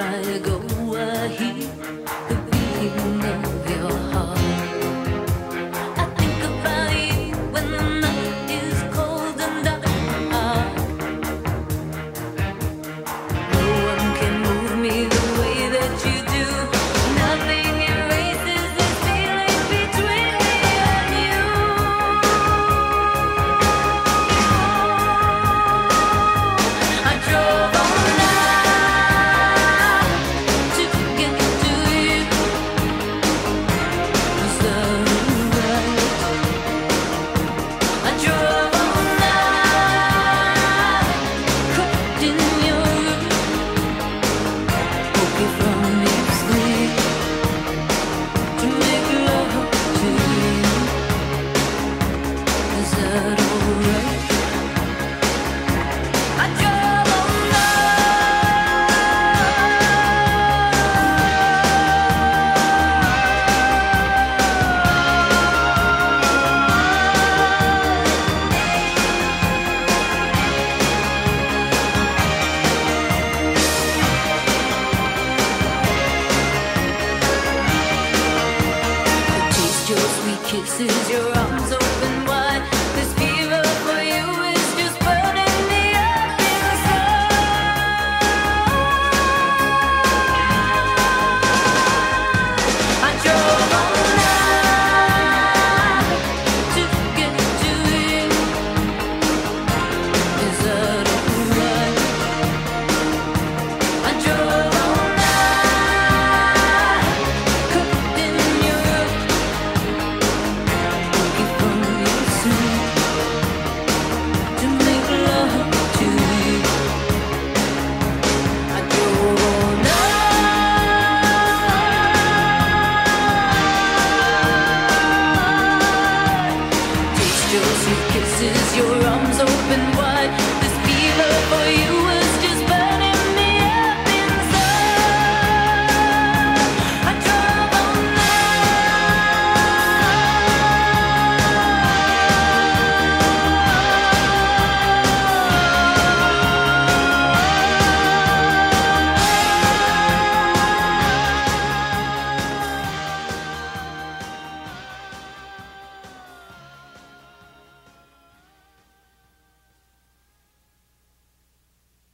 I go, ahead. this is your She kisses, your arms open wide. This fever for you.